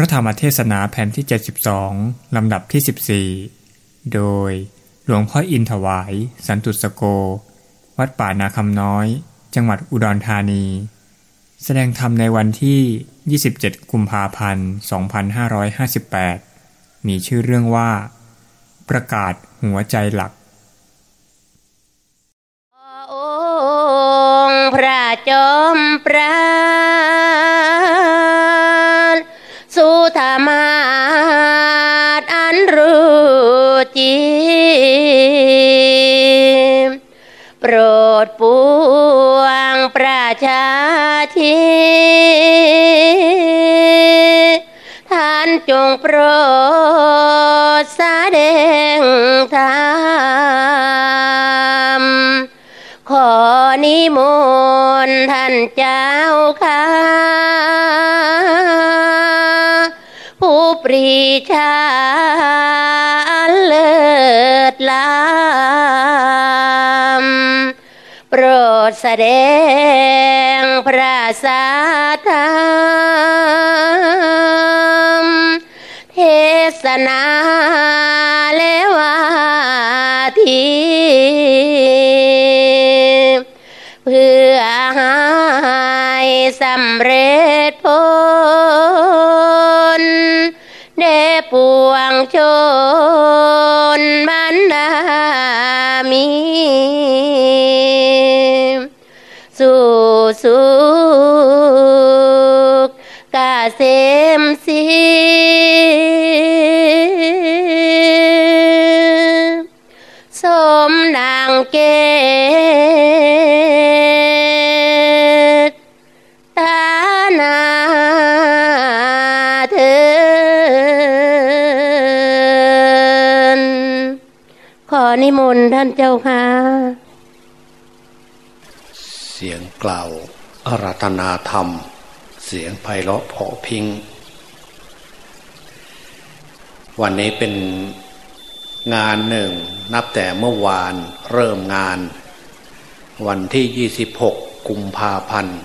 ระธรรมเทศนาแผ่นที่ 72 ลำดับที่ 14 โดยหลวงพ่ออินถวาย สันตุสโก วัดป่านาคำน้อย จังหวัดอุดรธานี แสดงธรรมในวันที่ 27 กุมภาพันธ์ 2558 มีชื่อเรื่องว่า ประกาศหัวใจหลักองพระจอมปราณ สุธรรมาตอันรู้จีโปรดปวงประชาชีท่านจงโปรดแสดงธรรมขอนิมนต์ท่านเจ้าค่ะ ชาเลิศล้ำโปรดแสดงพระสัทธรรมเทศนาและวาทีเพื่อให้สำเร็จผล ชนมันนามี สู่สุขกาเสมสี นท่านเจ้าค่ะ เสียงกล่าวอาราธนาธรรม เสียงไพเราะเพาะพิง วันนี้เป็นงานหนึ่ง นับแต่เมื่อวานเริ่มงาน วันที่ 26 กุมภาพันธ์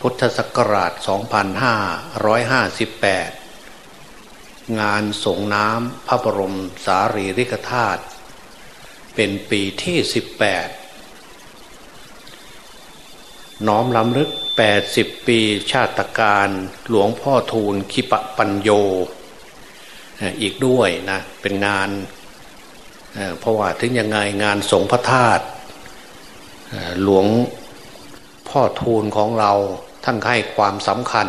พุทธศักราช 2558 งานส่งน้ำพระบรมสารีริกธาตุ เป็นปีที่18น้อมลำลึก80ปีชาติการหลวงพ่อทูลคิปะปัญโย อีกด้วยนะเป็นงาน เพราะว่าถึงยังไงงานสงพระธาตุหลวงพ่อทูลของเราท่านให้ความสำคัญ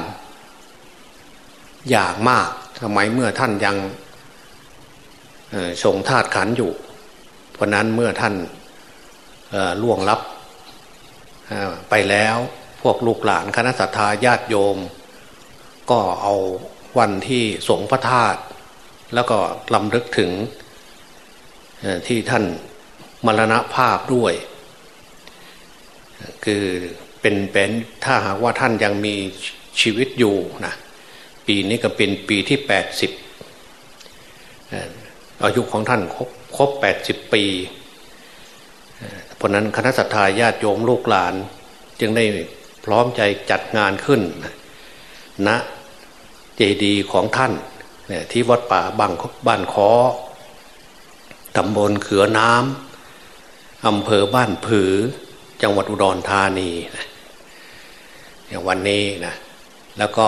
อย่างมากทำไมเมื่อท่านยังเอ่อทรงธาตุขันอยู่ เพราะนั้นเมื่อท่านล่วงลับไปแล้วพวกลูกหลานคณะสัตยาญาติโยม ก็เอาวันที่สงพระธาตุแล้วก็ลำลึกถึงที่ท่านมรณภาพด้วย คือเป็นเป็นถ้าหากว่าท่านยังมีชีวิตอยู่นะปีนี้ก็เป็นปีที่แปดสิบอายุของท่าน ครบครบแปดสิบปีเพราะนั้นคณะสัตยาญาติโยมลูกหลาน จึงได้พร้อมใจจัดงานขึ้นณนะเจดีย์ของท่านเนี่ยที่วัดป่าบางบ้านคอตำบลเขือน้ำอำเภอบ้านผือ จังหวัดอุดรธานีนะอย่างวันนี้นะแล้วก็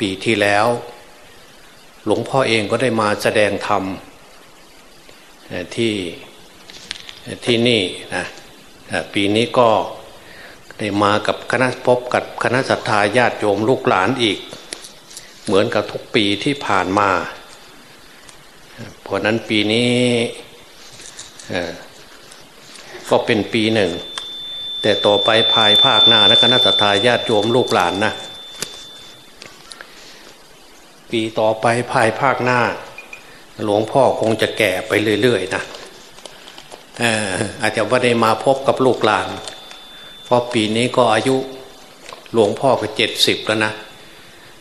ปีที่แล้ว หลวงพ่อเองก็ได้มาแสดงธรรม ที่ที่นี่นะปีนี้ก็ได้มากับคณะพบกับคณะสัตยาญาติโยมลูกหลานอีก เหมือนกับทุกปีที่ผ่านมา เพราะนั้นปีนี้ก็เป็นปีหนึ่ง แต่ต่อไปภายภาคหน้านะคณะสัตยาญาติโยมลูกหลานนะปีต่อไปภายภาคหน้า หลวงพ่อคงจะแก่ไปเรื่อยๆนะอ่ออาจจะว่าได้มาพบกับลูกหลาน เพราะปีนี้ก็อายุหลวงพ่อก็เจ็ดสิบแล้วนะ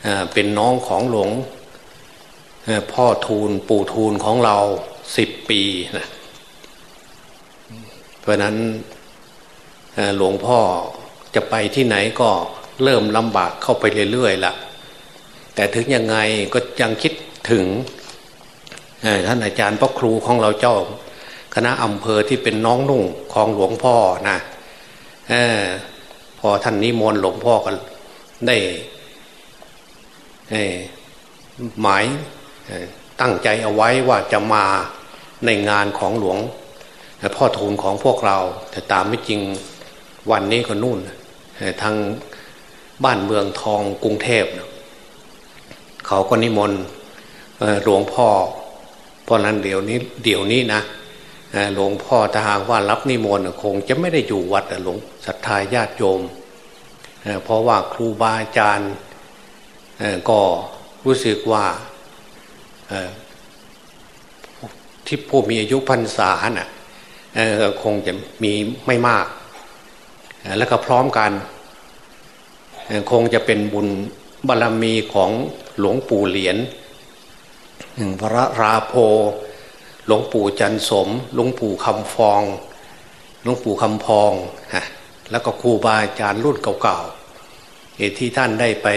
เอ่อเป็นน้องของหลวงพ่อทูลปู่ทูลของเราสิบปีนะเพราะนั้นหลวงพ่อจะไปที่ไหนก็เริ่มลำบากเข้าไปเรื่อยๆละแต่ถึงยังไงก็ยังคิดถึง ท่านอาจารย์พ่อครูของเราเจ้า คณะอำเภอที่เป็นน้องนุ่งของหลวงพ่อนะอพอท่านนิมนต์หลวงพ่อก็ได้หมายตั้งใจเอาไว้ว่าจะมาในงานของหลวงพ่อทูลของพวกเรา แต่ตามไม่จริงวันนี้ก็นู่นทางบ้านเมืองทองกรุงเทพ เขาก็นิมนต์หลวงพ่อ เพราะนั้นเดี๋ยวนี้เดี๋ยวนี้นะหลวงพ่อถ้าหากว่ารับนิมนต์คงจะไม่ได้อยู่วัดหลวงศรัทธาญาติโยมเพราะว่าครูบาอาจารย์ก็รู้สึกว่าที่ผู้มีอายุพรรษาน่ะคงจะมีไม่มาก แล้วก็พร้อมกัน คงจะเป็นบุญบารรมีของหลวงปู่เหรียญ หนึ่งพระราโพ หลวงปู่จันสม หลวงปู่คำฟอง หลวงปู่คำพองฮะแล้วก็ครูบาอาจารย์รุ่นเก่าๆที่ท่านได้ไป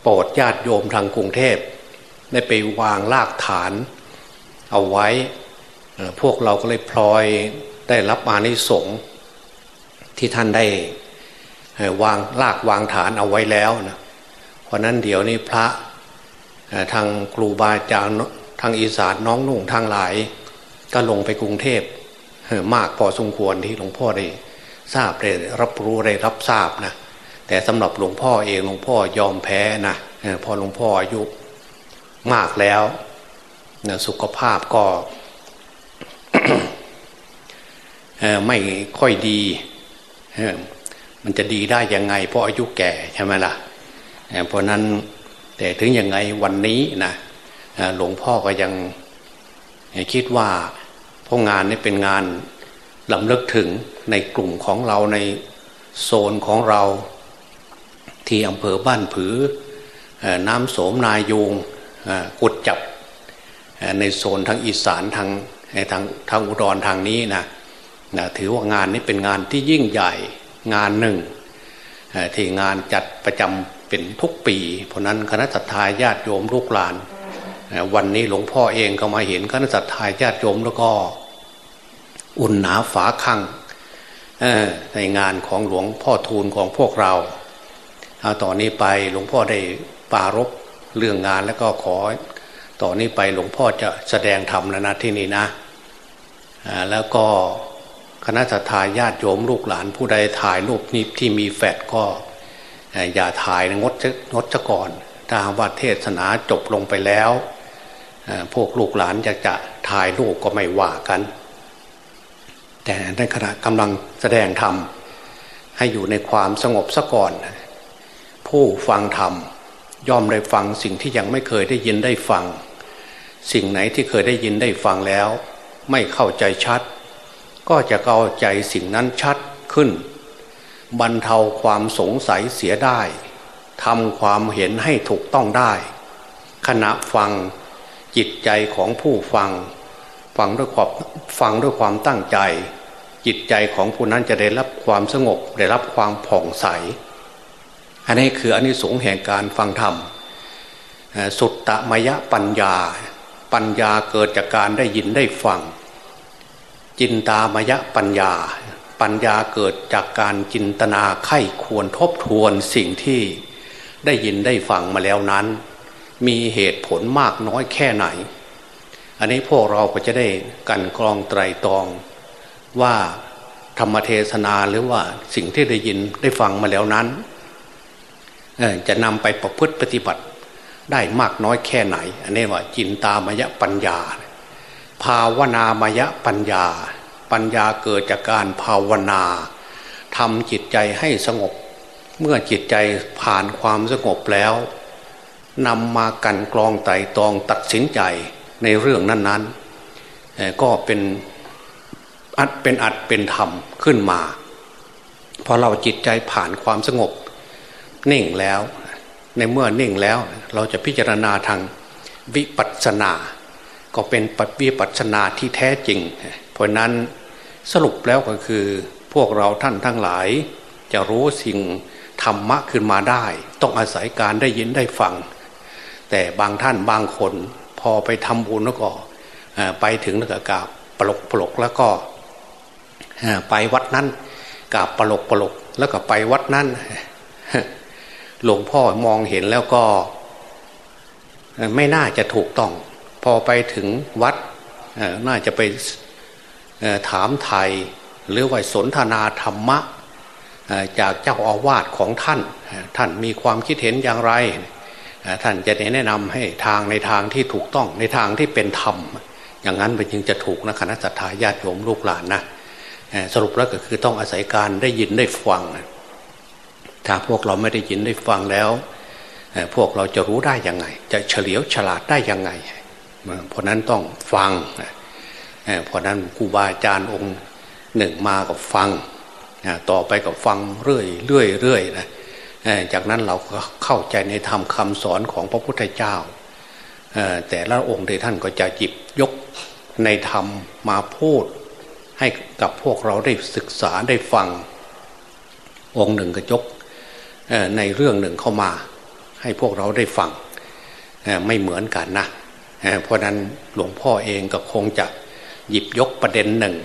โปรดญาติโยมทางกรุงเทพได้ไปวางรากฐานเอาไว้ พวกเราก็เลยพลอยได้รับอานิสงส์ที่ท่านได้วางรากวางฐานเอาไว้แล้วนะเพราะนั้นเดี๋ยวนี้พระ ทางครูบาอาจารย์ทางอีสานน้องนุ่งทางหลาย ก็ลงไปกรุงเทพมากพอสมควรที่หลวงพ่อได้ทราบได้รับรู้ได้รับทราบนะแต่สำหรับหลวงพ่อเองหลวงพ่อยอมแพ้นะพอหลวงพ่ออายุมากแล้วนะสุขภาพก็ไม่ค่อยดี มันจะดีได้ยังไง เพราะอายุแก่ใช่ไหมล่ะเพราะนั้น แต่ถึงยังไงวันนี้นะหลวงพ่อก็ยังคิดว่าพราะงานนี้เป็นงานลำลึกถึงในกลุ่มของเราในโซนของเรา ที่อำเภอบ้านผือ น้ำโสมนายูงกุดจับในโซนทางอีสานทางทางทางอุดรทางนี้นะนะถือว่างานนี้เป็นงานที่ยิ่งใหญ่งานหนึ่งที่งานจัดประจำ เป็นทุกปี เพราะนั้นคณะสัตยาญาติโยมลูกหลาน วันนี้หลวงพ่อเองก็มาเห็นคณะสัตยาญาติโยมแล้วก็ อุ่นหนาฝาคังในงานของหลวงพ่อทูลของพวกเราเอาต่อนนี้ไปหลวงพ่อได้ปารบเรื่องงานแล้วก็ขอต่อนนี้ไปหลวงพ่อจะแสดงธรรมแล้วนะที่นี่นะแล้วก็คณะทาญาติโยมลูกหลานผู้ใดถ่ายรูปนี้ที่มีแฟดก็ อย่าถ่ายงดงดซะก่อน ถ้าว่าเทศนาจบลงไปแล้ว พวกลูกหลานอยากจะถ่ายรูปก็ไม่ว่ากัน แต่ในขณะกำลังแสดงธรรมให้อยู่ในความสงบซะก่อน ผู้ฟังธรรมย่อมได้ฟังสิ่งที่ยังไม่เคยได้ยินได้ฟัง สิ่งไหนที่เคยได้ยินได้ฟังแล้ว ไม่เข้าใจชัด ก็จะเข้าใจสิ่งนั้นชัดขึ้น บรรเทาความสงสัยเสียได้ทำความเห็นให้ถูกต้องได้ ขณะฟังจิตใจของผู้ฟัง ฟังด้วยความฟังด้วยความตั้งใจ จิตใจของผู้นั้นจะได้รับความสงบได้รับความผ่องใส อันนี้คืออันนี้สงแห่งการฟังธรรมสุตตมยปัญญา ปัญญาเกิดจากการได้ยินได้ฟัง จินตามยปัญญา ปัญญาเกิดจากการจินตนาไข้ควรทบทวนสิ่งที่ได้ยินได้ฟังมาแล้วนั้น มีเหตุผลมากน้อยแค่ไหน อันนี้พวกเราก็จะได้กันกรองไตรตรอง ว่าธรรมเทศนาหรือว่าสิ่งที่ได้ยินได้ฟังมาแล้วนั้นจะนำไปประพฤติปฏิบัติได้มากน้อยแค่ไหน อันนี้ว่าจินตามยปัญญา ภาวนามยปัญญา ปัญญาเกิดจากการภาวนาทำจิตใจให้สงบ เมื่อจิตใจผ่านความสงบแล้วนำมากันกรองไต่ตองตัดสินใจในเรื่องนั้นๆ ก็เป็นอัดเป็นอัดเป็นธรรมขึ้นมาพอเราจิตใจผ่านความสงบ นิ่งแล้ว ในเมื่อนิ่งแล้วเราจะพิจารณาทางวิปัสสนา ก็เป็นปวิปัสสนาที่แท้จริง เพราะนั้นสรุปแล้วก็คือพวกเราท่านทั้งหลาย จะรู้สิ่งธรรมะขึ้นมาได้ ต้องอาศัยการได้ยินได้ฟัง แต่บางท่านบางคนพอไปทำบุญแล้วก็ไปถึงแล้วก็กราบปลกปลกแล้วก็ไปวัดนั้นกราบปลกปลกแล้วก็ไปวัดนั้นหลวงพ่อมองเห็นแล้วก็ไม่น่าจะถูกต้อง พอไปถึงวัดน่าจะไป ถามไทยหรือว่าสนทนาธรรมะจากเจ้าอาวาสของท่าน ท่านมีความคิดเห็นอย่างไร ท่านจะแนะนำให้ทางในทางที่ถูกต้องในทางที่เป็นธรรม อย่างนั้นมันจึงจะถูกนะคณะสัตยาญาติโยมลูกหลานนะสรุปแล้วก็คือต้องอาศัยการได้ยินได้ฟัง ถ้าพวกเราไม่ได้ยินได้ฟังแล้ว พวกเราจะรู้ได้ยังไง จะเฉลียวฉลาดได้ยังไง เพราะนั้นต้องฟัง เพราะนั้นครูบาอาจารย์องค์หนึ่งมากับฟังต่อไปกับฟังเรื่อยเรื่อยเรื่อยนะจากนั้นเราก็เข้าใจในธรรมคำสอนของพระพุทธเจ้า แต่ละองค์ใดท่านก็จะหยิบยกในธรรมมาพูดให้กับพวกเราได้ศึกษาได้ฟัง องค์หนึ่งก็ยกในเรื่องหนึ่งเข้ามา ให้พวกเราได้ฟังไม่เหมือนกันนะเพราะนั้นหลวงพ่อเองก็คงจะ หยิบยกประเด็นหนึ่ง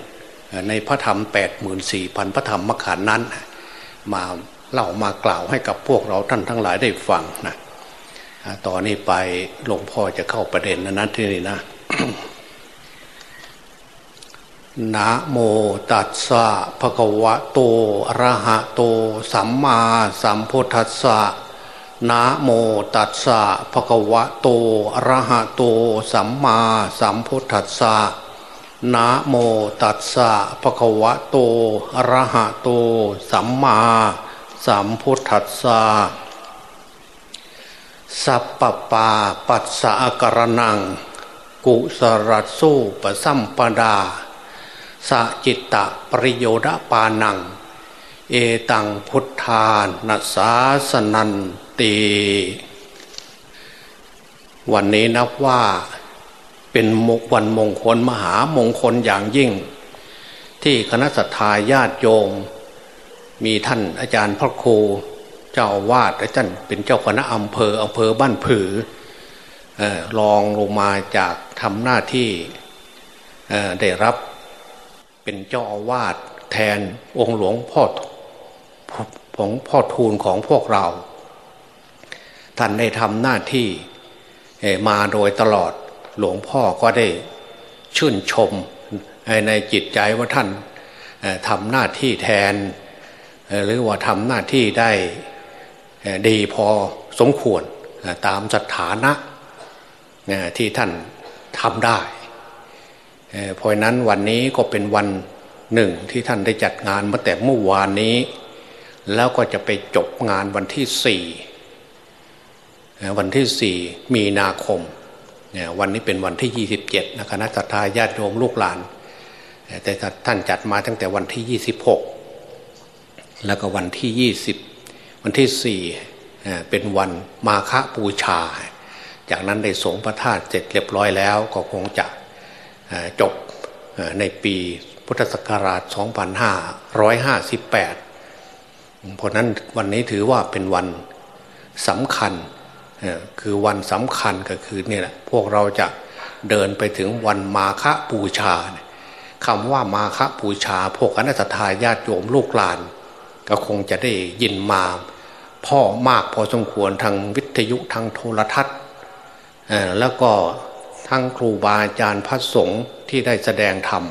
ในพระธรรม 8 4 0 0 0พันพระธรรมมขันนั้น มาเล่ามากล่าวให้กับพวกเราท่านทั้งหลายได้ฟังนะต่อนนี้ไปหลวงพ่อจะเข้าประเด็นนั้นที่นี่นะนะโมตัสสะภะคะวะโตอะระหะโต สัมมาสัมพุทธัสสะนะโมตัสสะภะคะวะโตอะระหะโต สัมมาสัมพุทธัสสะ นะโมตัสสะภะคะวะโตอะระหะโต สัมมาสัมพุทธัสสะสัพปปาปัสสะกรนัง กุสรัสสูปสัมปดาสจิตตะปริโยดปานัง เอตังพุทธานัสาสนันตีวันนี้นับว่า เป็นวันมงคลมหามงคลอย่างยิ่ง ที่คณะสัตยาญาติโยม มีท่านอาจารย์พระครูเจ้าวาดและท่านเป็นเจ้าคณะอำเภออำเภอบ้านผือรองลงมาจากทำหน้าที่ได้รับเป็นเจ้าอาวาสแทนองค์หลวงพ่อของพ่อทูลของพวกเรา ท่านได้ทำหน้าที่มาโดยตลอด หลวงพ่อก็ได้ชื่นชมในจิตใจว่าท่านทำหน้าที่แทน หรือว่าทำหน้าที่ได้ดีพอสมควรตามสถานะที่ท่านทำได้เพราะนั้นวันนี้ก็เป็นวันหนึ่งที่ท่านได้จัดงานมาแต่เมื่อวานนี้ แล้วก็จะไปจบงานวันที่สี่วันที่สี่มีนาคม วันนี้เป็นวันที่ยี่สิบเจ็ดนะคณะสัตยาญาติโยมลูกหลาน แต่ท่านจัดมาตั้งแต่วันที่ยี่สิบหกแล้วก็วันที่ยี่สิบวันที่สี่เป็นวันมาฆบูชา จากนั้นได้สงพระธาตุเสร็จเรียบร้อยแล้วก็คงจะจบในปีพุทธศักราช 2558 เพราะนั้นวันนี้ถือว่าเป็นวันสำคัญ คือวันสำคัญก็คือเนี่ยแหละพวกเราจะเดินไปถึงวันมาฆบูชาคำว่ามาฆบูชา พวกอนัตถาญาติโยมลูกหลาน ก็คงจะได้ยินมา พ่อมากพอสมควรทางวิทยุทางโทรทัศน์แล้วก็ทั้งครูบาอาจารย์พระสงฆ์ที่ได้แสดงธรรม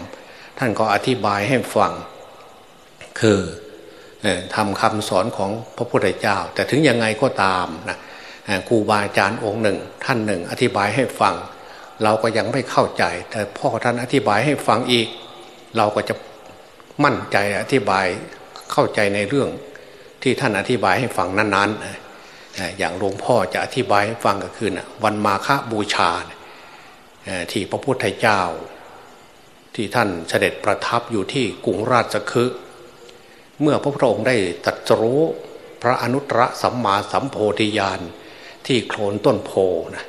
ท่านก็อธิบายให้ฟัง คือทำคำสอนของพระพุทธเจ้า แต่ถึงยังไงก็ตามนะ ครูบาอาจารย์องค์หนึ่ง ท่านหนึ่ง อธิบายให้ฟัง เราก็ยังไม่เข้าใจ แต่พ่อท่านอธิบายให้ฟังอีก เราก็จะมั่นใจอธิบายเข้าใจในเรื่องที่ท่านอธิบายให้ฟังนั้นๆ อย่างหลวงพ่อจะอธิบายให้ฟังก็คือนะวันมาฆบูชาที่พระพุทธเจ้า ที่ท่านเสด็จประทับอยู่ที่กรุงราชคฤห์เมื่อพระพุทธองค์ได้ตรัสรู้พระอนุตตรสัมมาสัมโพธิญาณ ที่โคลนต้นโพนะ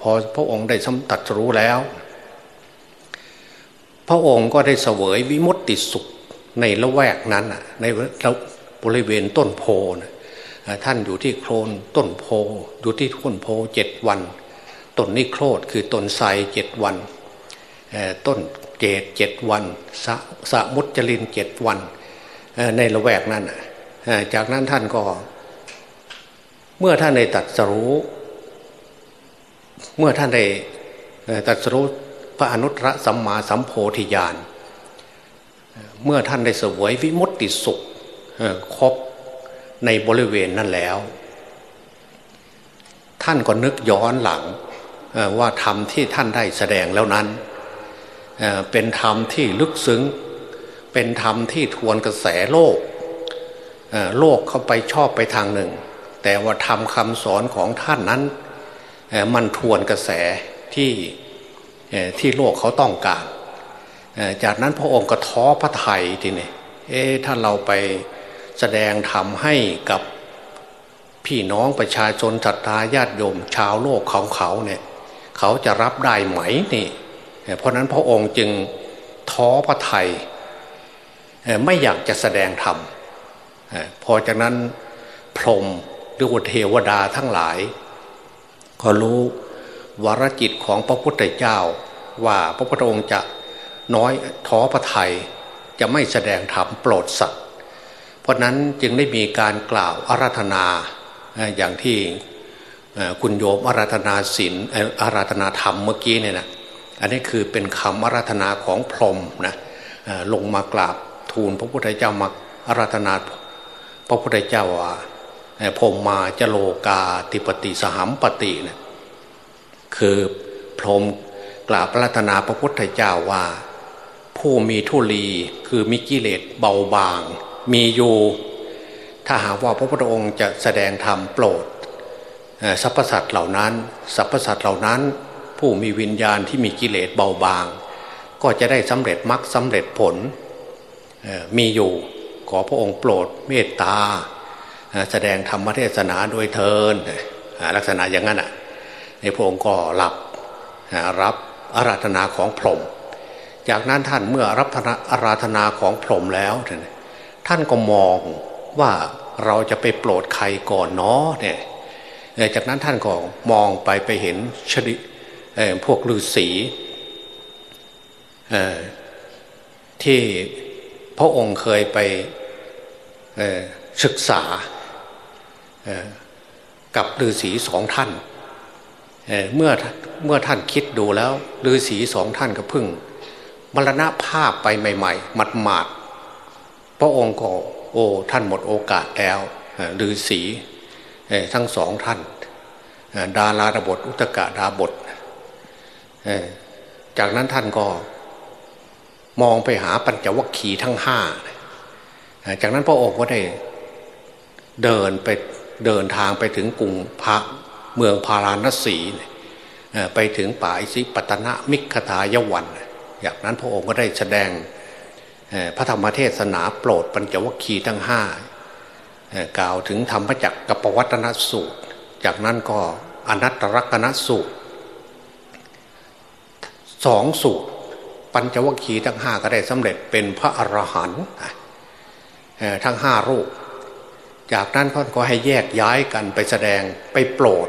พอพระองค์ได้ตรัสรู้แล้ว พระองค์ก็ได้เสวยวิมุตติสุขในละแวกนั้นในบริเวณต้นโพนะท่านอยู่ที่โคลนต้นโพอยู่ที่ต้นโพเจ็ดวันต้นนิโครธคือต้นไทรเจ็ดวันต้นเจดเจ็ดวันสสมุจลินเจ็ดวันในละแวกนั้นจากนั้นท่านก็ เมื่อท่านได้ตัดสรู้ เมื่อท่านได้ตัดสรู้พระอนุตตรสัมมาสัมโพธิญาณเมื่อท่านได้เสวยวิมุตติสุขครบในบริเวณนั้นแล้ว ท่านก็นึกย้อนหลังว่าธรรมที่ท่านได้แสดงแล้วนั้น เป็นธรรมที่ลึกซึ้ง เป็นธรรมที่ทวนกระแสโลก โลกเข้าไปชอบไปทางหนึ่ง แต่ว่าธรรมคำสอนของท่านนั้นมันทวนกระแสที่ที่โลกเขาต้องการ จากนั้นพระองค์ก็ท้อพระไทยทีนี้เอ๊ถ้าเราไปแสดงธรรมให้กับพี่น้องประชาชนศรัทธาญาติโยมชาวโลกของเขาเนี่ยเขาจะรับได้ไหมนี่ เพราะนั้นพระองค์จึงท้อพระไทยไม่อยากจะแสดงธรรมพอจากนั้นพรม หรือวเทวดาทั้งหลายก็รู้วรจิตของพระพุทธเจ้า ว่าพระพุทธองค์จะน้อยท้อพระไทยจะไม่แสดงธรรมโปรดสัตว์ เพราะนั้นจึงได้มีการกล่าวอาราธนาอย่างที่คุณโยมอาราธนาศีลอาราธนาธรรมเมื่อกี้เนี่ยนะอันนี้คือเป็นคำอาราธนาของพรหมนะลงมากราบทูลพระพุทธเจ้ามาอาราธนาพระพุทธเจ้าว่า พรมมาจโลกาติปติสหัมปตินะคือพรหมกราบอาราธนาพระพุทธเจ้าว่า ผู้มีทุลีคือมีกิเลสเบาบาง มีอยู่ถ้าหากว่าพระพุทธองค์จะแสดงธรรมโปรดสรรพสัตว์เหล่านั้นสรรพสัตว์เหล่านั้น ผู้มีวิญญาณที่มีกิเลสเบาบาง ก็จะได้สำเร็จมรรคสำเร็จผลมีอยู่ ขอพระองค์โปรดเมตตา แสดงธรรมเทศนาโดยเทินลักษณะอย่างนั้นอะในพระองค์ก็หลับรับอาราธนาของพรหมจากนั้นท่านเมื่อรับอาราธนาของพรหมแล้วท่านก็มองว่าเราจะไปโปรดใครก่อนเนาะเนี่ยจากนั้นท่านก็มองไปไปเห็นชดิพวกฤาษีที่พระองค์เคยไปศึกษา กับฤาษีสองท่านเเมื่อเมื่อท่านคิดดูแล้วฤาษีสองท่านก็พึ่งมรณะภาพไปใหม่ ๆ มัดหมาดพระองค์ก็โอ้ท่านหมดโอกาสแล้วฤาษีทั้งสองท่าน ดาราดาบทอุตกะดาบทจากนั้นท่านก็มองไปหาปัญจวัคคีย์ทั้งห้า จากนั้นพระองค์ก็ได้เดินไป เดินทางไปถึงกรุงพระเมืองพาราณสีไปถึงป่าอิสิปตนะมิขทายวันจากนั้นพระองค์ก็ได้แสดงพระธรรมเทศนาโปรดปัญจวัคคีย์ทั้งห้ากล่าวถึงธรรมจักรกับปวัตนสูตร จากนั้นก็อนัตตลกนสูตรสองสูตร ปัญจวัคคีย์ทั้งห้าก็ได้สำเร็จเป็นพระอรหันต์ทั้งห้ารูป จากนั้นพ่อก็ให้แยกย้ายกันไปแสดงไปโปรด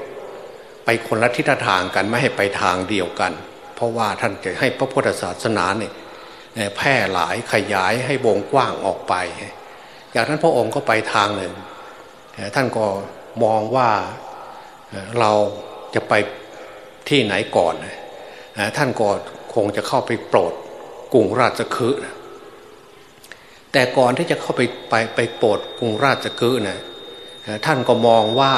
ไปคนละทิศทางกันไม่ให้ไปทางเดียวกัน เพราะว่าท่านจะให้พระพุทธศาสนาเนี่ยแพร่หลายขยายให้วงกว้างออกไป จากนั้นพระองค์ก็ไปทางหนึ่ง ท่านก็มองว่าเราจะไปที่ไหนก่อน ท่านก็คงจะเข้าไปโปรดกรุงราชคฤห์ แต่ก่อนที่จะเข้าไปไปไปโปรดกรุงราชคฤห์นะท่านก็มองว่า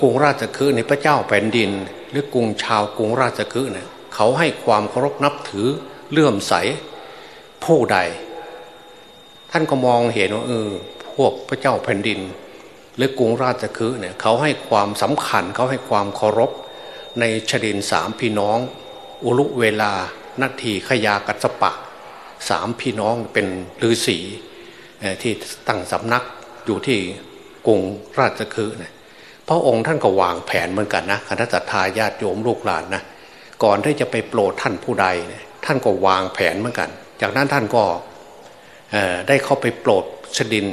กรุงราชคฤห์ในพระเจ้าแผ่นดิน หรือกรุงชาวกรุงราชคฤห์เนี่ยเขาให้ความเคารพนับถือเลื่อมใสผู้ใด ท่านก็มองเห็นว่าเออพวกพระเจ้าแผ่นดิน หรือกรุงราชคฤห์เนี่ยเขาให้ความสำคัญเขาให้ความเคารพ ในชดินสามพี่น้อง อุลุเวลานาทีขยากัสปะ สามพี่น้องเป็นฤาษีที่ตั้งสำนักอยู่ที่กรุงราชคฤห์นะพระองค์ท่านก็วางแผนเหมือนกันนะคณะทาญาติโยมลูกหลานนะก่อนที่จะไปโปรดท่านผู้ใดท่านก็วางแผนเหมือนกัน จากนั้นท่านก็ได้เข้าไปโปรดชดิน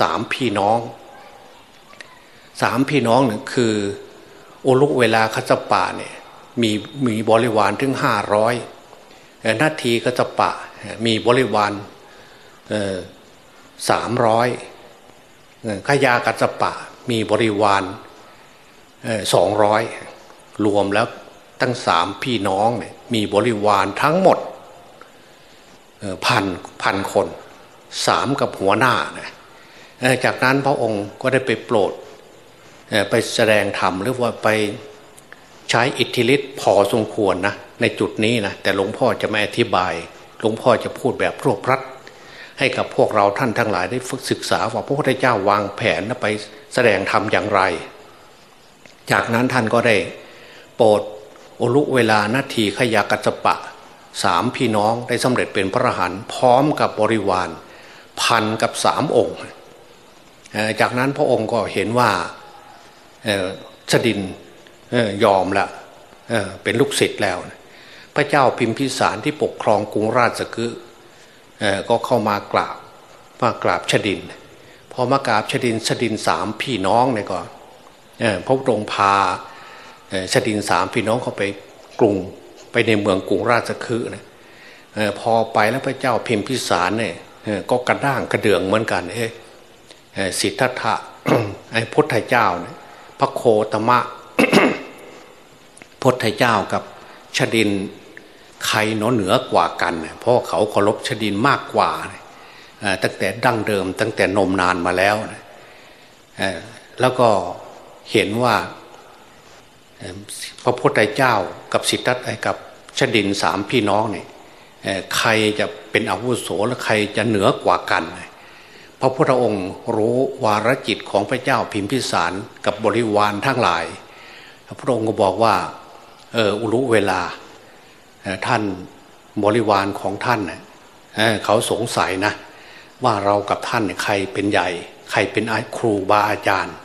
สามพี่น้องสามพี่น้องหนึ่งคือโอลุเวลาคัสปะเนี่ยมีมีบริวารถึงห้าร้อยนาทีคัสปะ มีบริวารสามร้อยขยากัสปะมีบริวารสองร้อยรวมแล้วตั้งสามพี่น้องเนี่ยมีบริวารทั้งหมดพันพันคนสามกับหัวหน้านะจากนั้นพระองค์ก็ได้ไปโปรดไปแสดงธรรมหรือว่าไปใช้อิทธิฤทธิ์พอสมควรนะในจุดนี้นะแต่หลวงพ่อจะไม่อธิบาย หลวงพ่อจะพูดแบบรวบรัดให้กับพวกเราท่านทั้งหลายได้ฝึกศึกษาว่าพระพุทธเจ้าวางแผนไปแสดงธรรมอย่างไร จากนั้นท่านก็ได้โปรดอลุเวลานาทีขยากัจปะสามพี่น้องได้สำเร็จเป็นพระหันพร้อมกับบริวาร พันกับสามองค์ จากนั้นพระองค์ก็เห็นว่าชดินยอมละเป็นลูกศิษย์แล้ว พระเจ้าพิมพิสารที่ปกครองกรุงราชสกฤห์ก็เข้ามากราบมากราบชดินพอมากราบชดินชดินสามพี่น้องเนี่ยก็พระพุทธองค์พาชดินสามพี่น้องเขาไปกรุงไปในเมืองกรุงราชคฤห์นะพอไปแล้วพระเจ้าพิมพิสารเนี่ยก็กระด้างกระเดื่องเหมือนกันเอ้สิทธัตถะไอ้พุทธเจ้าเนี่ยพระโคตมะพุทธเจ้ากับชดิน ใครเนาะเหนือกว่ากัน เพราะเขาเคารพชดินมากกว่าตั้งแต่ดั้งเดิม ตั้งแต่นมนานมาแล้วแล้วก็เห็นว่าพระพุทธเจ้ากับสิทธัตถะกับชดินสามพี่น้องเนี่ยใครจะเป็นอาวุโสและใครจะเหนือกว่ากัน พระพุทธองค์รู้วาระจิตของพระเจ้าพิมพิสารกับบริวารทั้งหลาย พระพุทธองค์ก็บอกว่าเออรู้เวลา ท่านบริวารของท่านเเขาสงสัยนะ ว่าเรากับท่านใครเป็นใหญ่ ใครเป็นครูบาอาจารย์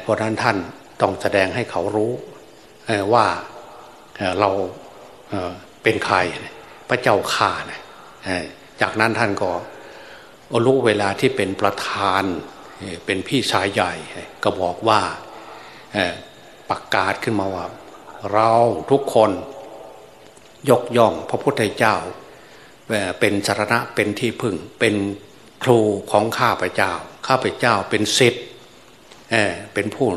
เพราะนั้นท่านต้องแสดงให้เขารู้ว่าเราเป็นใครพระเจ้าข่านะจากนั้นท่านก็รู้เวลาที่เป็นประธานเป็นพี่ชายใหญ่ก็บอกว่าประกาศขึ้นมาว่า เราทุกคน ยกย่องพระพุทธเจ้า เป็นสารณะเป็นที่พึ่ง เป็นครูของข้าพเจ้า ข้าพเจ้าเป็นศิษย์เป็นผู้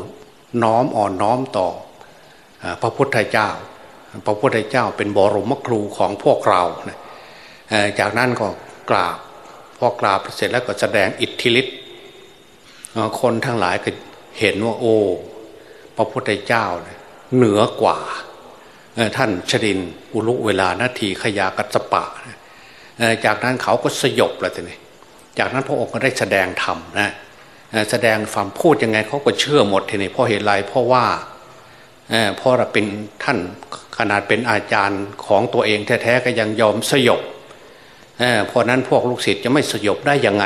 น้อมอ่อนน้อมต่อพระพุทธเจ้า พระพุทธเจ้าเป็นบรมครูของพวกเราจากนั้นก็กราบพอกราบเสร็จแล้วก็แสดงอิทธิฤทธิ์คนทั้งหลายก็เห็นว่าโอ้พระพุทธเจ้าเหนือกว่า ท่านชดินอุลุเวลานาทีขยากัสปะ จากนั้นเขาก็สยบแล้วทีนี้จากนั้นพระองค์ก็ได้แสดงธรรมนะแสดงความพูดยังไงเขาก็เชื่อหมดทีนี้เพราะเหตุไรเพราะว่าเพราะเราเป็นท่านขนาดเป็นอาจารย์ของตัวเองแท้ๆก็ยังยอมสยบเพราะนั้นพวกลูกศิษย์จะไม่สยบได้ยังไง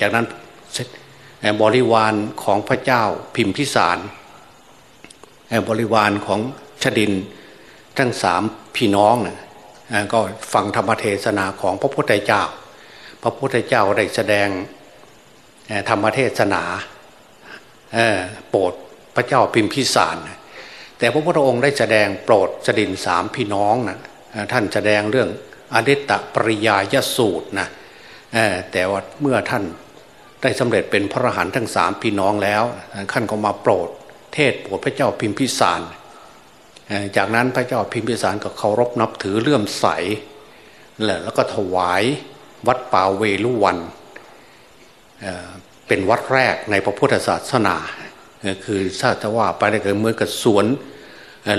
จากนั้นบริวารของพระเจ้าพิมพิสารบริวารของชดิน ทั้งสามพี่น้องนะก็ฟังธรรมเทศนาของพระพุทธเจ้า พระพุทธเจ้าได้แสดงธรรมเทศนาโปรดพระเจ้าพิมพิสาร แต่พระพุทธองค์ได้แสดงโปรดสดินสามพี่น้องนะท่านแสดงเรื่องอนิตตปริยายสูตรนะแต่ว่าเมื่อท่านได้สำเร็จเป็นพระอรหันต์ทั้งสามพี่น้องแล้วท่านก็มาโปรด เทศโปรดพระเจ้าพิมพิสาร จากนั้นพระเจ้าพิมพิสารก็เคารพนับถือเลื่อมใส แล้วก็ถวายวัดป่าเวลุวันเป็นวัดแรกในพระพุทธศาสนา คือถ้าจะว่าไปได้เกิดเหมือนกับสวน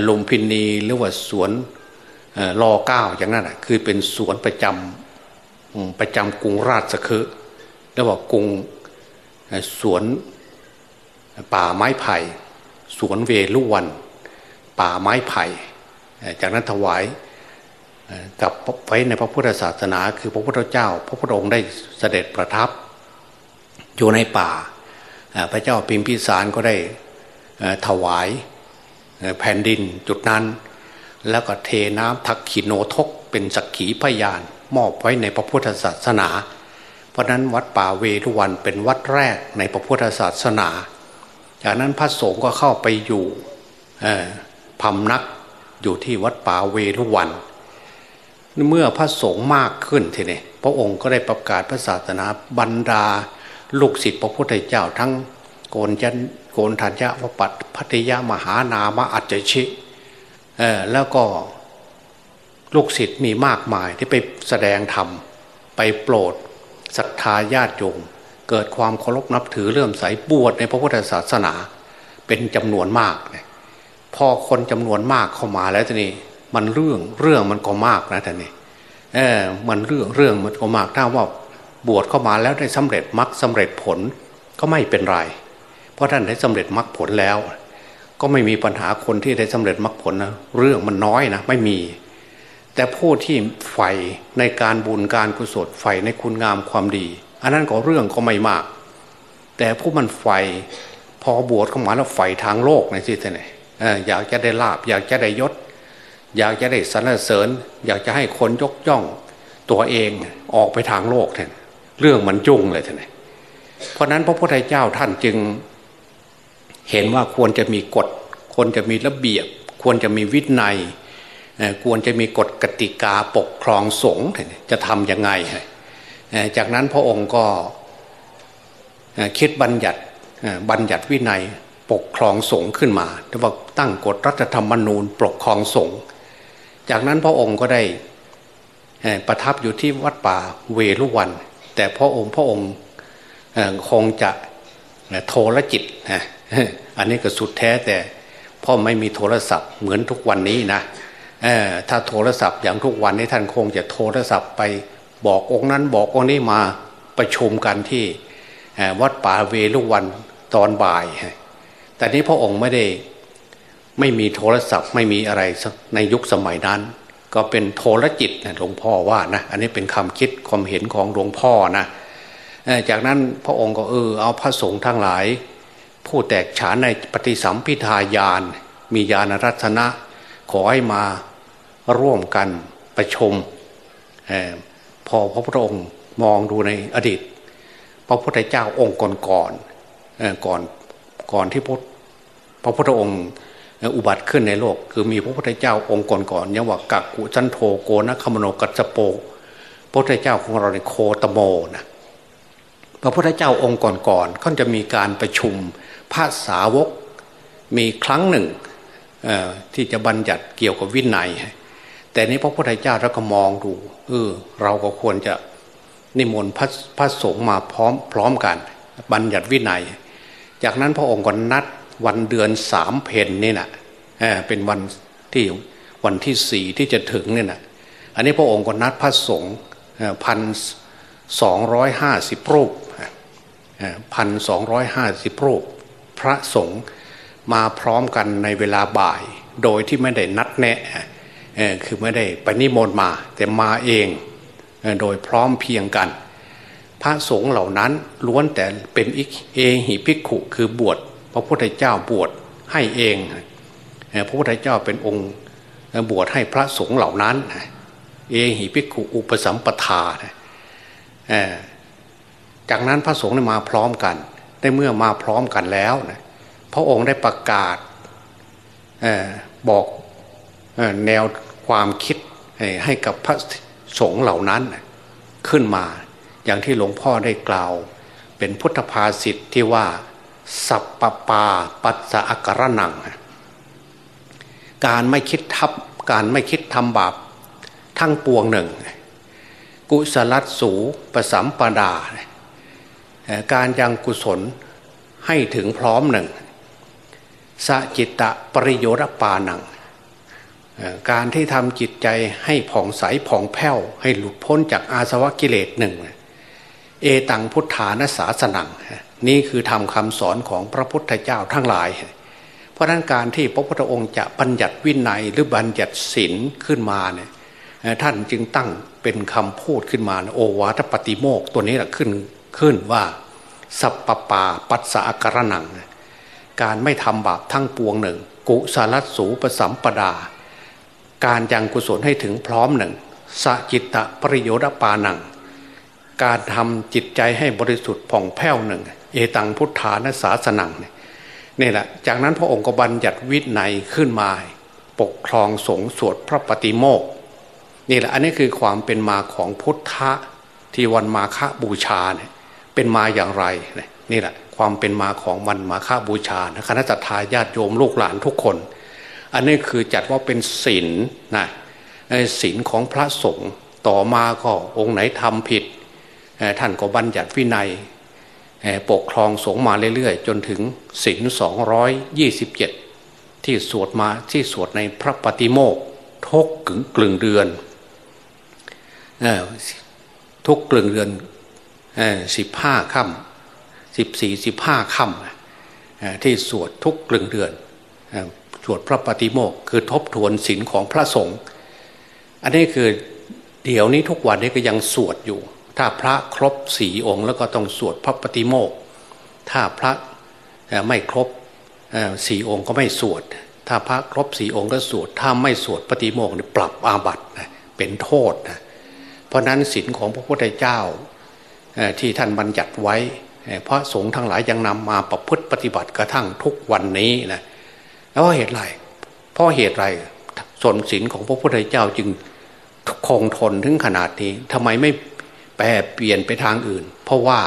ลุมพินีหรือว่าสวนรอเก้าอย่างนั้นคือเป็นสวนประจำประจำกรุงราชคฤห์แล้วว่ากรุงสวนป่าไม้ไผ่ สวนเวลุวัน ป่าไม้ไผ่ จากนั้นถวายกับไว้ในพระพุทธศาสนา คือพระพุทธเจ้า พระพุทธองค์ได้เสด็จประทับ อยู่ในป่า พระเจ้าพิมพิสารก็ได้ถวายแผ่นดินจุดนั้น แล้วก็เทน้ำทักขิโนทกเป็นสักขีพยาน มอบไว้ในพระพุทธศาสนา เพราะนั้นวัดป่าเวทุวันเป็นวัดแรกในพระพุทธศาสนา จากนั้นพระสงฆ์ก็เข้าไปอยู่ พำนักอยู่ที่วัดป่าเวทุวัน เมื่อพระสงฆ์มากขึ้นทีนี้พระองค์ก็ได้ประกาศพระศาสนาบรรดา ลูกศิษย์พระพุทธเจ้าทั้งโกนจันโกนทัญญะวปัตพัทยามหานามอัจฉชิแล้วก็ลูกศิษย์มีมากมายที่ไปแสดงธรรม ไปโปรดศรัทธาญาติโยมเกิดความเคารพนับถือเลื่อมใสบวชในพระพุทธศาสนาเป็นจำนวนมาก พอคนจำนวนมากเข้ามาแล้วทีนี้มันเรื่องเรื่องมันก็มากนะท่านนี่เออมันเรื่องเรื่องมันก็มากถ้าว่าบวชเข้ามาแล้วได้สำเร็จมรรคสาเร็จผลก็ไม่เป็นไร เพราะท่านได้สำเร็จมรรคผลแล้ว ก็ไม่มีปัญหาคนที่ได้สำเร็จมรรคผลนะเรื่องมันน้อยนะไม่มี แต่ผู้ที่ใฝ่ในการบุญการกุศลใฝ่ในคุณงามความดี อันนั้นก็เรื่องก็ไม่มาก แต่ผู้มันใฝ่พอบวชเข้ามาแล้วใฝ่ทางโลกในที่ไหน อยากจะได้ลาบอยากจะได้ยศ อยากจะได้สรรเสริญ อยากจะให้คนยกย่องตัวเองออกไปทางโลกแทนเรื่องมันจุ่งเลยท่านเพราะนั้นพระพุทธเจ้าท่านจึง เห็นว่าควรจะมีกฎควรจะมีระเบียบ ควรจะมีวินัยควรจะมีกฎกติกาปกครองสงฆ์จะทำยังไง จากนั้นพระองค์ก็คิดบัญญัติบัญญัติวินัย ปกครองสงฆ์ขึ้นมาแต่ว่าตั้งกฎรัฐธรรมนูญปกครองสงฆ์จากนั้นพระองค์ก็ได้ประทับอยู่ที่วัดป่าเวลุวัน แต่พระองค์พระองค์คงจะโทรจิตนะอันนี้ก็สุดแท้แต่พ่อไม่มีโทรศัพท์เหมือนทุกวันนี้นะถ้าโทรศัพท์อย่างทุกวันนี้ท่านคงจะโทรศัพท์ไปบอกองค์นั้นบอกองค์นี้มาประชุมกันที่วัดป่าเวลุวันตอนบ่าย แต่นี้พระองค์ไม่ได้ไม่มีโทรศัพท์ไม่มีอะไรในยุคสมัยนั้น ก็เป็นโทรจิตนะหลวงพ่อว่านะอันนี้เป็นคำคิดความเห็นของหลวงพ่อนะจากนั้นพระองค์ก็เออเอาพระสงฆ์ทั้งหลาย ผู้แตกฉานในปฏิสัมพิทายาน มีญาณรัตนะขอให้มาร่วมกันประชุมพอพระพุทธองค์มองดูในอดีต พระพุทธเจ้าองค์ก่อนก่อนก่อน ก่อนที่พระพุทธองค์อุบัติขึ้นในโลก คือมีพระพุทธเจ้าองค์ก่อนๆยังว่ากักกุจันโทโกนะคมโนกัจโปพระพุทธเจ้าของเราในโคตโมนะพระพุทธเจ้าองค์ก่อนๆเขาจะมีการประชุมพระสาวกมีครั้งหนึ่งที่จะบัญญัติเกี่ยวกับวินัย แต่นี้พระพุทธเจ้าเราก็มองดูเออเราก็ควรจะนิมนต์พระพระสงฆ์มาพร้อมพร้อมกัน บัญญัติวินัย จากนั้นพระองค์ก็นัดวันเดือนสามเพนนี่นะเป็นวันที่วันที่สี่ที่จะถึงเนี่ยนะอันนี้พระองค์ก็นัดพระสงฆ์พันสองร้อยห้าสิบรูปพันสองร้อยห้าสิบรูป พระสงฆ์มาพร้อมกันในเวลาบ่าย โดยที่ไม่ได้นัดแนะคือไม่ได้ไปนิมนต์มา แต่มาเองโดยพร้อมเพียงกัน พระสงฆ์เหล่านั้นล้วนแต่เป็นเอหิภิกขุคือบวชพระพุทธเจ้าบวชให้เองพระพุทธเจ้าเป็นองค์บวชให้พระสงฆ์เหล่านั้น เอหิภิกขุอุปสัมปทาจากนั้นพระสงฆ์มาพร้อมกัน ได้เมื่อมาพร้อมกันแล้วพระองค์ได้ประกาศบอกแนวความคิดให้กับพระสงฆ์เหล่านั้นขึ้นมา อย่างที่หลวงพ่อได้กล่าว เป็นพุทธภาษิตที่ว่า สัพปปาปัสสะอกระนัง การไม่คิดทับการไม่คิดทำบาปทั้งปวงหนึ่ง กุศลสูประสัมปดา การยังกุศลให้ถึงพร้อมหนึ่งสจิตตะปริโยรปานัง การที่ทำจิตใจให้ผ่องใสผ่องแผ้ว ให้หลุดพ้นจากอาสวะกิเลสหนึ่ง เอตังพุทธานาสาสนัง นี่คือทำคำสอนของพระพุทธเจ้าทั้งหลาย เพราะนั้นการที่พระพุทธองค์จะบัญญัติวินัยหรือบัญญัติศีลขึ้นมาเนี่ยท่านจึงตั้งเป็นคำพูดขึ้นมาโอวาทปฏิโมกตัวนี้แหละขึ้นขึ้นว่า สัพปปาปัสสะกระนัง การไม่ทำบาปทั้งปวงหนึ่ง กุสารัสูปสัมปดา การยังกุศลให้ถึงพร้อมหนึ่งสจิตตะปริโยดปานัง การทำจิตใจให้บริสุทธิ์ผ่องแผ้วหนึ่ง เอตังพุทธานะศาสนังนี่แหละ จากนั้นพระองค์ก็บัญญัติวินัยขึ้นมา ปกครองสงสวดพระปฏิโมกนี่แหละอันนี้คือความเป็นมาของพุทธะที่วันมาฆบูชาเนี่ยเป็นมาอย่างไรนี่แหละความเป็นมาของวันมาฆบูชาคณะจัตตาญาติโยมลูกหลานทุกคน อันนี้คือจัดว่าเป็นศีลนะศีลของพระสงฆ์ต่อมาก็องค์ไหนทำผิด ท่านก็บัญญัติวินัยปกครองสงมาเรื่อยๆ จนถึงศีลสองร้อยยี่สิบเจ็ดที่สวดมาที่สวดในพระปฏิโมกทุกกึ่งกลึงเดือนทุกกลึงเดือนสิบห้าค่ำสิบสี่สิบห้าค่ำที่สวดทุกกลึงเดือนสวดพระปฏิโมกคือทบทวนศีลของพระสงฆ์อันนี้คือเดี๋ยวนี้ทุกวันนี้ก็ยังสวดอยู่ ถ้าพระครบสี่องค์ แล้วก็ต้องสวดพระปฏิโมกถ้าพระไม่ครบสี่องค์ก็ไม่สวด ถ้าพระครบสี่องค์ก็สวด ถ้าไม่สวดปฏิโมกข์ปรับอาบัติเป็นโทษนะเพราะนั้นศีลของพระพุทธเจ้าที่ท่านบัญญัติไว้พระสงฆ์ทั้งหลายยังนำมาประพฤติปฏิบัติกระทั่งทุกวันนี้นะแล้วเหตุไรเพราะเหตุไรส่วนศีลของพระพุทธเจ้าจึงคงทนถึงขนาดนี้ทำไมไม่ แปรเปลี่ยนไปทางอื่น เพราะว่า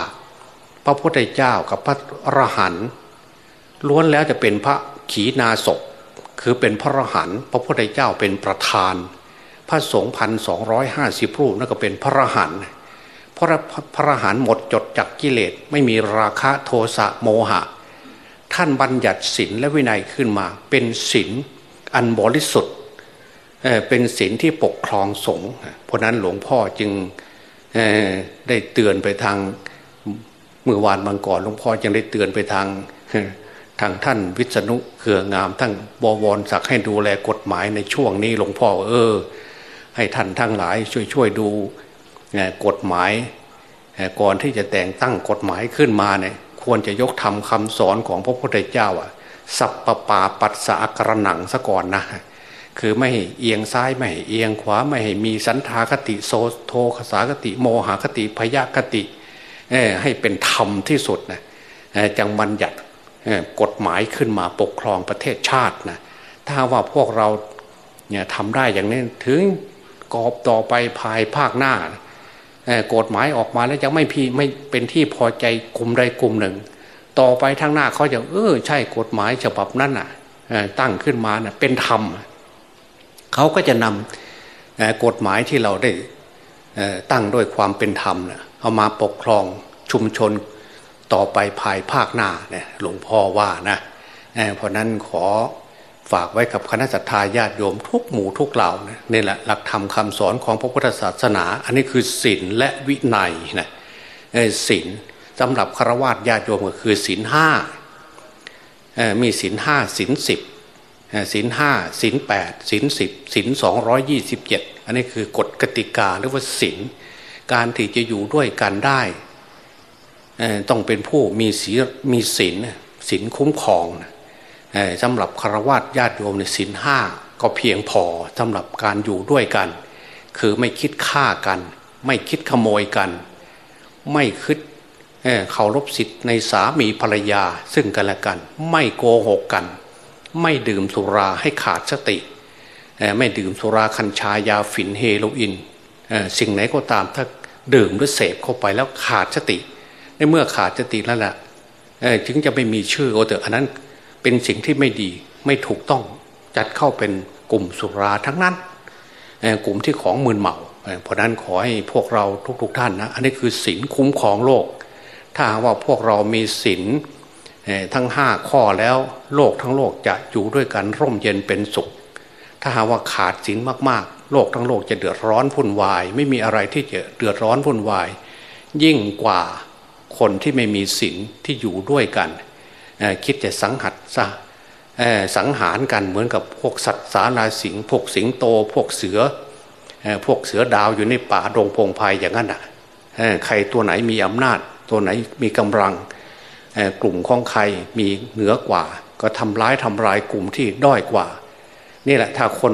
พระพุทธเจ้ากับพระอรหันต์ล้วนแล้วจะเป็นพระขีณาสพคือเป็นพระอรหันต์พระพุทธเจ้าเป็นประธาน พระสงฆ์พันสองร้อยห้าสิบรูปนั่นก็เป็นพระอรหันต์พระพระอรหันต์หมดจดจากกิเลสไม่มีราคะโทสะโมหะ ท่านบัญญัติศีลและวินัยขึ้นมา เป็นศีลอันบริสุทธิ์เป็นศีลที่ปกครองสงฆ์เพราะนั้นหลวงพ่อจึง ได้เตือนไปทางเมื่อวานบางก่อนหลวงพ่อยังได้เตือนไปทางทางท่านวิษณุเขื่องามทั้งบวรศักให้ดูแลกฎหมายในช่วงนี้หลวงพ่อเออ ให้ท่านทั้งหลายช่วยช่วยดูกฎหมายก่อนที่จะแต่งตั้งกฎหมายขึ้นมาเนี่ยควรจะยกทำคำสอนของพระพุทธเจ้าอะสัพปปาปัสสะกระหนังซะก่อนนะ คือไม่เอียงซ้ายไม่เอียงขวาไม่ให้มีสันทาคติโซโทคสากติ โมหคติพยาคติให้เป็นธรรมที่สุดนะจังบัญญัติกฎหมายขึ้นมาปกครองประเทศชาตินะถ้าว่าพวกเราเนี่ยทำได้อย่างนี้ถึงกอบต่อไปภายภาคหน้ากฎหมายออกมาแล้วยังไม่พี่ไม่เป็นที่พอใจกลุ่มใดกลุ่มหนึ่ง ต่อไปทางหน้าเขาจะเออใช่กฎหมายฉบับนั้นอะตั้งขึ้นมาน่ะเป็นธรรมเเขาก็จะนำกฎหมายที่เราได้ตั้งด้วยความเป็นธรรมนะเอามาปกครองชุมชนต่อไปภายภาคหน้าเนี่ยหลวงพ่อว่านะเพราะนั้นขอฝากไว้กับคณะสัตยาญาติโยมทุกหมู่ทุกเหล่านี่แหละหลักธรรมคาสอนของพระพุทธศาสนา อันนี้คือศีลและวินัยนะศีลสำหรับฆราวาสญาติโยมก็คือศีลห้ามีศีลห้าศีลสิบ ศีลห้าศีลแปดศีลสิบศีลสองร้อยยี่สิบเจ็ดอันนี้คือกฎกติกาหรือว่าศีลการที่จะอยู่ด้วยกันได้ต้องเป็นผู้มีศีลมีศีลศีลคุ้มครองสำหรับครวะญาติโยมในศีลห้าก็เพียงพอสำหรับการอยู่ด้วยกัน คือไม่คิดฆ่ากัน ไม่คิดขโมยกัน ไม่คิดเคารพสิทธิ์ในสามีภรรยาซึ่งกันและกัน ไม่โกหกกัน ไม่ดื่มสุราให้ขาดสติ ไม่ดื่มสุราคัญชายาฝิ่นเฮโรอีนสิ่งไหนก็ตามถ้าดื่มหรือเสพเข้าไปแล้วขาดสติ ในเมื่อขาดสติแล้วแหละจึงจะไม่มีชื่อโอเตออันนั้นเป็นสิ่งที่ไม่ดีไม่ถูกต้องจัดเข้าเป็นกลุ่มสุราทั้งนั้นกลุ่มที่ของมืนเมาเพราะนั้นขอให้พวกเราทุกๆทท่านนะอันนี้คือศีลคุ้มครองโลก ถ้าว่าพวกเรามีศีล ทั้งห้าข้อแล้วโลกทั้งโลกจะอยู่ด้วยกันร่มเย็นเป็นสุข ถ้าหาว่าขาดศีลมากๆ โลกทั้งโลกจะเดือดร้อนพุ่นวาย ไม่มีอะไรที่จะเดือดร้อนพุ่นวาย ยิ่งกว่าคนที่ไม่มีศีลที่อยู่ด้วยกันคิดจะสังหัดซะสังหารกันเหมือนกับพวกสัตว์สาราสิงพวกสิงโต พวกเสือพวกเสือดาวอยู่ในป่าดงพงไพ่อย่างนั้นอะใครตัวไหนมีอำนาจ ตัวไหนมีกำลัง กลุ่มของใครมีเหนือกว่า ก็ทำร้ายทำลายกลุ่มที่ด้อยกว่า นี่แหละถ้าคน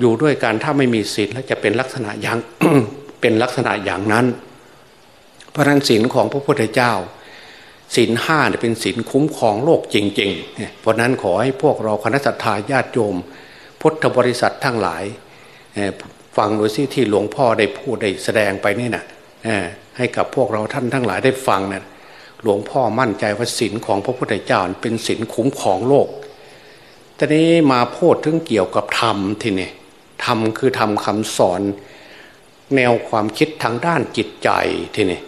อยู่ด้วยกันถ้าไม่มีศีลแล้วจะเป็นลักษณะอย่างเป็นลักษณะอย่างนั้น เพราะนั้นศีลของพระพุทธเจ้าศีลห้าเป็นศีลคุ้มครองโลกจริงๆ เพราะนั้นขอให้พวกเราคณะสัตยาญาติโยม พุทธบริษัททั้งหลายฟังดูสิที่หลวงพ่อได้พูดได้แสดงไปนี่นะให้กับพวกเราท่านทั้งหลายได้ฟังนะ หลวงพ่อมั่นใจว่าศีลของพระพุทธเจ้าเป็นศีลคุ้มครองโลกตอนนี้มาพูดถึงเกี่ยวกับธรรมทีนี่ธรรมคือธรรมคำสอน แนวความคิดทางด้านจิตใจทีนี่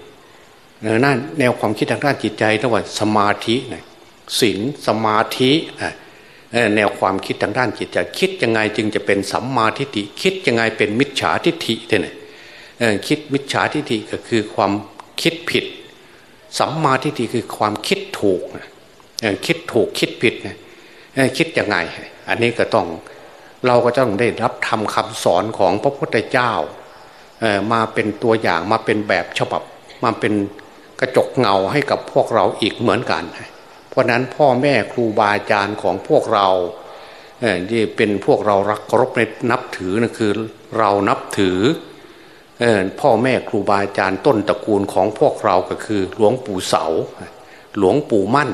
นั่นแนวความคิดทางด้านจิตใจเรียกว่าสมาธินะศีลสมาธิแนวความคิดทางด้านจิตใจคิดยังไงจึงจะเป็นสัมมาทิฏฐิคิดยังไงเป็นมิจฉาทิฏฐิเนี่ยคิดมิจฉาทิฏฐิก็คือความคิดผิด สัมมาทิฏฐิคือความคิดถูกคิดถูกคิดผิดคิดยังไง อันนี้ก็ต้องเราก็ต้องได้รับทำคำสอนของพระพุทธเจ้ามาเป็นตัวอย่างมาเป็นแบบฉบับมาเป็นกระจกเงาให้กับพวกเราอีกเหมือนกัน เพราะนั้นพ่อแม่ครูบาอาจารย์ของพวกเราที่เป็นพวกเรารักเคารพในนับถือนะคือเรานับถือ พ่อแม่ครูบาอาจารย์ต้นตระกูลของพวกเราก็คือ หลวงปู่เสา หลวงปู่มั่น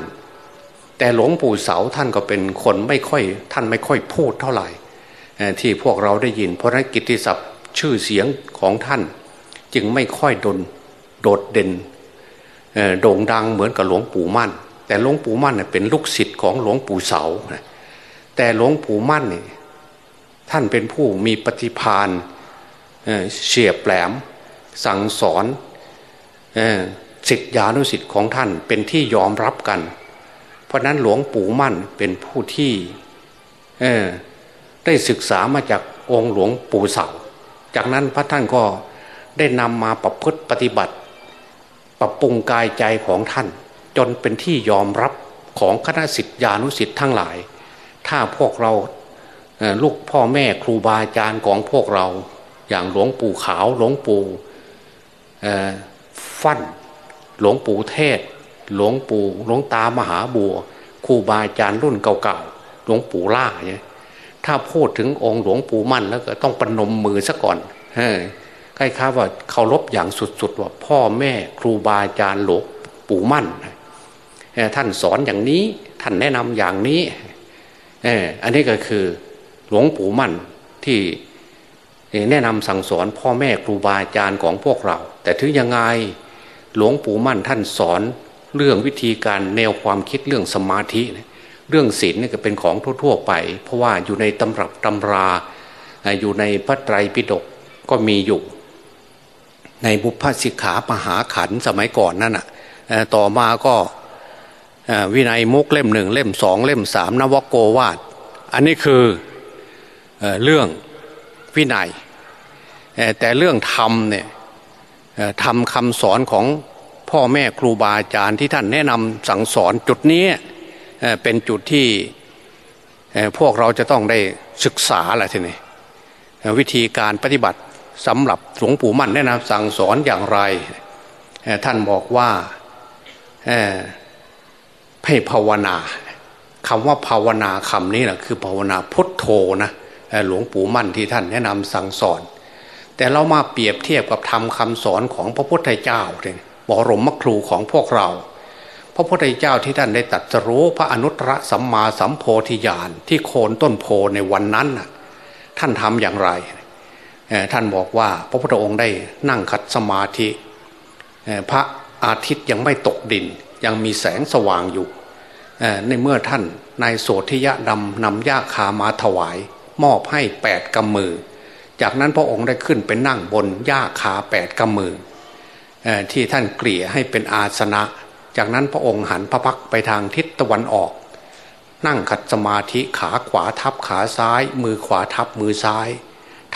แต่หลวงปู่เสาท่านก็เป็นคนไม่ค่อยท่านไม่ค่อยพูดเท่าไหร่ที่พวกเราได้ยิน เพราะนั้นกิตติศัพท์ชื่อเสียงของท่าน จึงไม่ค่อยดนโดดเด่นโด่งดังเหมือนกับหลวงปู่มั่น แต่หลวงปู่มั่นเป็นลูกศิษย์ของหลวงปู่เสา แต่หลวงปู่มั่นท่านเป็นผู้มีปฏิพานเเฉียบแหลม สั่งสอนสิทธิานุสิทธิ์ของท่านเป็นที่ยอมรับกัน เพราะนั้นหลวงปู่มั่นเป็นผู้ที่ได้ศึกษามาจากองค์หลวงปู่เสาจากนั้นพระท่านก็ได้นำมาประพฤติปฏิบัติ ปรับปรุงกายใจของท่าน จนเป็นที่ยอมรับของคณะสิทธิานุสิทธิ์ทั้งหลาย ถ้าพวกเราลูกพ่อแม่ครูบาอาจารย์ของพวกเรา อย่างหลวงปู่ขาวหลวงปู่ฟั่นหลวงปู่เทศ หลวงปู่หลวงตามหาบัวครูบาอาจารย์รุ่นเก่าๆหลวงปู่ล่าเนี่ยถ้าพูดถึงองค์หลวงปู่มั่นแล้วก็ต้องปนมมือซะก่อนใกล้ค้าว่าเคารพอย่างสุดๆว่าพ่อแม่ครูบาอาจารย์หลวงปู่มั่นท่านสอนอย่างนี้ท่านแนะนำอย่างนี้อันนี้ก็คือหลวงปู่มั่นที่ แนะนำสั่งสอนพ่อแม่ครูบาอาจารย์ของพวกเรา แต่ถึงยังไงหลวงปู่มั่นท่านสอนเรื่องวิธีการแนวความคิดเรื่องสมาธิเรื่องศีลนี่ก็เป็นของทั่ว ๆ ไป เพราะว่าอยู่ในตำรับตำราอยู่ในพระไตรปิฎกก็มีอยู่ ในบุพพสิกขามหาขันสมัยก่อนนั่นอะต่อมาก็วินัยมุกเล่มหนึ่งเล่มสองเล่มสามนวโกวาด อันนี้คือเรื่อง วินัย แต่เรื่องธรรมเนี่ยทำคำสอนของพ่อแม่ครูบาอาจารย์ที่ท่านแนะนำสั่งสอนจุดนี้เป็นจุดที่พวกเราจะต้องได้ศึกษาอะไรทีนี้วิธีการปฏิบัติสำหรับหลวงปู่มั่นแนะนำสั่งสอนอย่างไร ท่านบอกว่าให้ภาวนาคำว่าภาวนาคำนี้นะคือภาวนาพุทโธนะ หลวงปู่มั่นที่ท่านแนะนำสั่งสอน แต่เรามาเปรียบเทียบกับทำคำสอนของพระพุทธเจ้าเลยบรมครูของพวกเรา พระพุทธเจ้าที่ท่านได้ตัดสรู้พระอนุตตรสัมมาสัมโพธิญาณที่โคนต้นโพในวันนั้นท่านทำอย่างไร ท่านบอกว่าพระพุทธองค์ได้นั่งขัดสมาธิ พระอาทิตย์ยังไม่ตกดิน ยังมีแสงสว่างอยู่ในเมื่อท่านนายโสธิยะดำนำยาคามาถวาย มอบให้แปดกำมือ จากนั้นพระองค์ได้ขึ้นไปนั่งบนหญ้าขาแปดกำมือที่ท่านเกลี่ยให้เป็นอาสนะ จากนั้นพระองค์หันพระพักไปทางทิศตะวันออก นั่งขัดสมาธิขาขวาทับขาซ้าย มือขวาทับมือซ้าย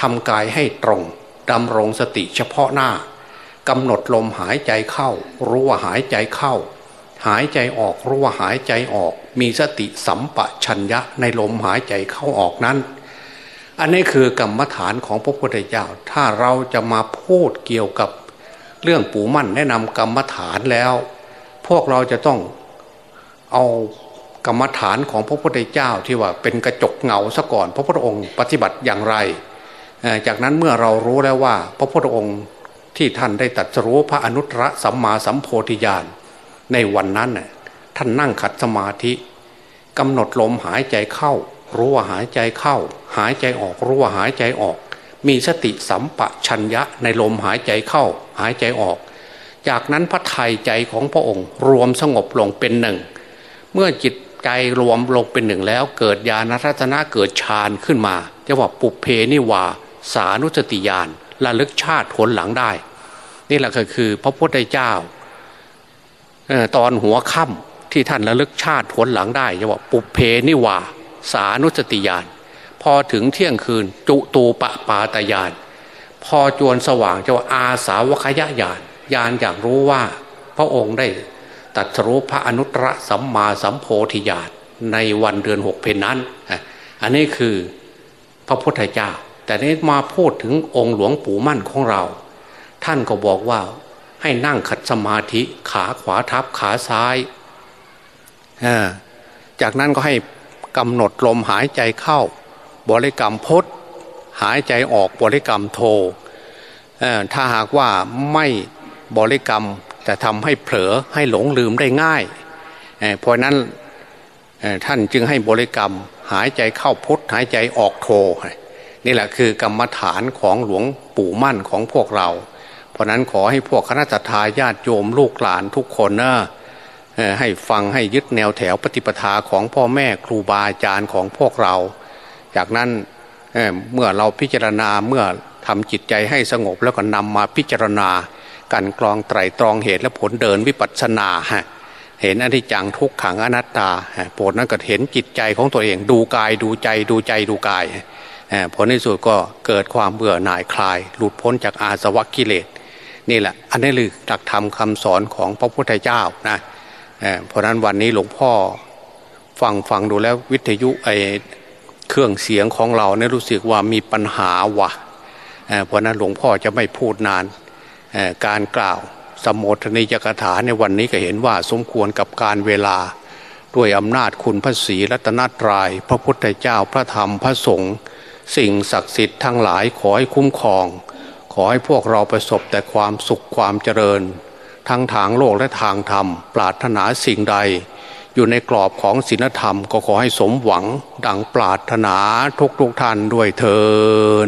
ทำกายให้ตรงดำรงสติเฉพาะหน้ากำหนดลมหายใจเข้า รู้ว่าหายใจเข้า หายใจออกรู้ว่าหายใจออก มีสติสัมปชัญญะในลมหายใจเข้าออกนั้น อันนี้คือกรรมฐานของพระพุทธเจ้า ถ้าเราจะมาพูดเกี่ยวกับเรื่องปู่มั่นแนะนำกรรมฐานแล้ว พวกเราจะต้องเอากรรมฐานของพระพุทธเจ้าที่ว่าเป็นกระจกเงาซะก่อน พระพุทธองค์ปฏิบัติอย่างไร จากนั้นเมื่อเรารู้แล้วว่า พระพุทธองค์ที่ท่านได้ตัดสู้พระอนุตตรสัมมาสัมโพธิญาณในวันนั้น ท่านนั่งขัดสมาธิกำหนดลมหายใจเข้า รู้ว่าหายใจเข้า หายใจออกรู้ว่าหายใจออก มีสติสัมปชัญญะในลมหายใจเข้า หายใจออก จากนั้นพระไทยใจของพระองค์ รวมสงบลงเป็นหนึ่ง เมื่อจิตใจรวมลงเป็นหนึ่งแล้ว เกิดญาณรัตนะเกิดฌานขึ้นมาจะว่าปุเพนิวาสานุสติญาณระลึกชาติผลหลังได้ นี่แหละก็คือพระพุทธเจ้าตอนหัวค่ำที่ท่านระลึกชาติผลหลังได้จะว่าปุเพนิวา สานุสติญาณพอถึงเที่ยงคืนจุตูปะปาตญาณพอจวนสว่างจะว่าอาสาวคยญาณญาณอยากรู้ว่าพระองค์ได้ตัดรู้พระอนุตตรสัมมาสัมโพธิญาณในวันเดือนหกเพนนั้น อันนี้คือพระพุทธเจ้า แต่นี้มาพูดถึงองค์หลวงปู่มั่นของเรา ท่านก็บอกว่าให้นั่งขัดสมาธิขาขวาทับขาซ้าย จากนั้นก็ให้ กำหนดลมหายใจเข้า บริกรรมพดหายใจออกบริกรรมโทถ้าหากว่าไม่บริกรรมจะทำให้เผลอให้หลงลืมได้ง่ายเพราะนั้นท่านจึงให้บริกรรมหายใจเข้าพุทหายใจออกโทนี่แหละคือกรรมฐานของหลวงปู่มั่นของพวกเรา เพราะนั้นขอให้พวกคณะทาญาติโยมลูกหลานทุกคนนะ ให้ฟังให้ยึดแนวแถวปฏิปทาของพ่อแม่ครูบาอาจารย์ของพวกเรา จากนั้นเเมื่อเราพิจารณาเมื่อทำจิตใจให้สงบแล้วก็นำมาพิจารณา กันกรองไตรตรองเหตุและผลเดินวิปัสสนาฮะเห็นอนิจจังทุกขังอนัตตาโปรดนั้นก็เห็นจิตใจของตัวเองดูกายดูใจดูใจดูกายผลในสุดก็เกิดความเบื่อหน่ายคลาย หลุดพ้นจากอาสวะกิเลส นี่แหละ อันนี้คือหลักธรรมคาสอนของพระพุทธเจ้านะ เพราะนั้นวันนี้หลวงพ่อฟังฟังดูแล้ววิทยุไอเครื่องเสียงของเราเนี่ยรู้สึกว่ามีปัญหาวะเพราะนั้นหลวงพ่อจะไม่พูดนานการกล่าวสมโภชนิยกถาในวันนี้ก็เห็นว่าสมควรกับการเวลาด้วยอำนาจคุณพระศรีรัตนตรยัยพระพุทธเจ้าพระธรรมพระสงฆ์สิ่งศักดิ์สิทธิ์ทั้งหลายขอให้คุ้มครอง ขอให้พวกเราประสบแต่ความสุขความเจริญ ทั้งทางโลกและทางธรรม ปรารถนาสิ่งใด อยู่ในกรอบของศีลธรรมก็ขอให้สมหวังดังปรารถนาทุกทุกท่านด้วยเทอ